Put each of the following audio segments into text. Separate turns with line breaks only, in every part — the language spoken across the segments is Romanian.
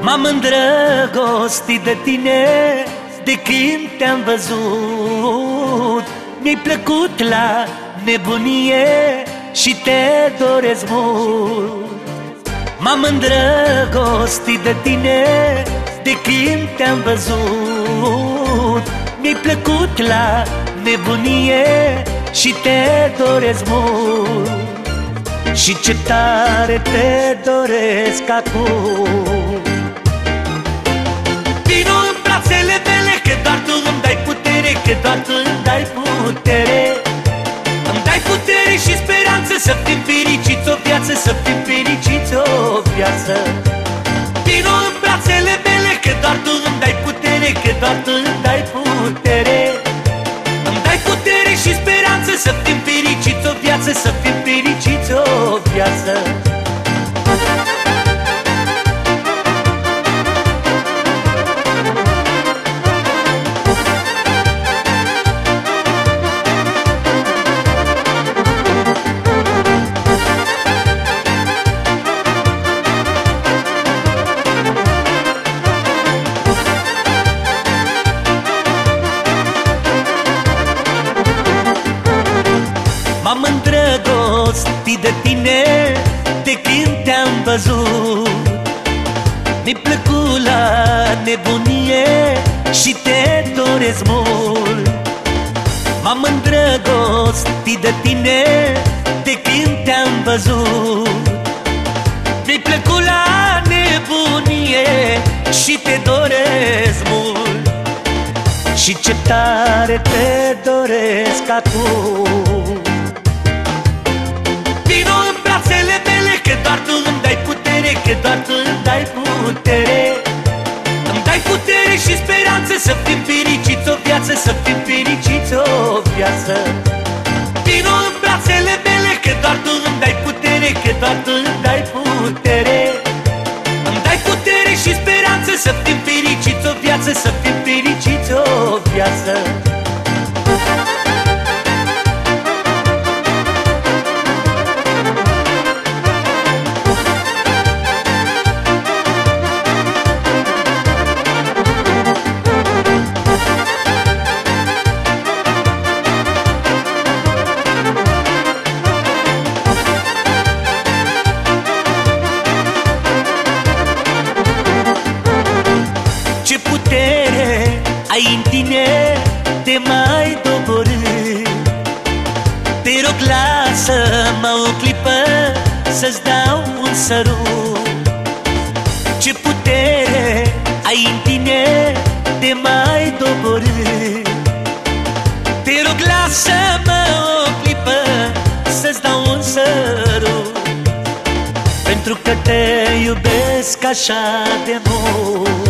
M-am îndrăgostit de tine de când te-am văzut. Mi-ai plăcut la nebunie și te doresc mult. M-am îndrăgostit de tine de când te-am văzut. Mi-ai plăcut la nebunie și te doresc mult. Și ce tare te doresc acum. Vino în brațele mele că doar tu îmi dai putere Că doar tu îmi dai putere. Îmi dai putere și speranță să fim fericiți o viață Să fim fericiți o viață. Vino în brațele mele că doar tu îmi dai putere Că doar tu îmi dai putere. Îmi dai putere și speranță viață Să fim fericiți o viață văzut Mi-ai plăcut la nebunie și te doresc mult. M-am îndrăgostit de tine de când te-am văzut. Mi-ai plăcut la nebunie și te doresc mult. Și ce tare te doresc acum. Vino în brațele mele că doar tu îmi dai dai putere. Îmi dai putere și speranță să fim fericiți o viață Să fim fericiți o viață. Vino în brațele mele că doar tu îmi dai putere Că doar tu îmi dai putere. Îmi dai putere și speranță să fim fericiți o viață Să fim fericiți o viață putere ai în tine te mai doborâ. Te rog lasă-mă o clipă să-ți dau un sărut. Ce putere ai în tine te mai doborâ. Te rog lasă-mă o clipă să-ți dau un sărut. Pentru că te iubesc așa de mult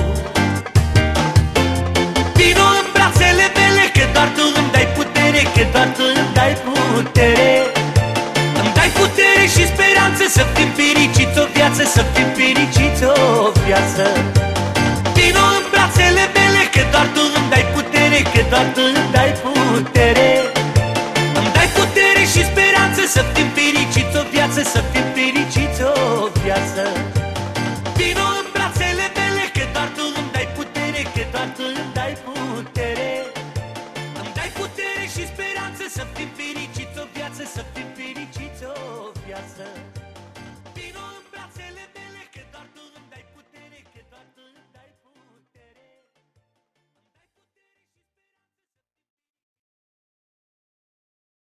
Că doar tu îmi dai putere. Îmi dai putere și speranță Să fim fericiți o viață Să fim fericiți o viață. Vino în brațele mele Că doar tu îmi dai putere Că doar tu îmi dai putere. Îmi dai putere și speranță Să fim fericiți o viață Să fim fericiți o viață. Vino în brațele mele Că doar tu îmi dai putere Că doar tu îmi dai putere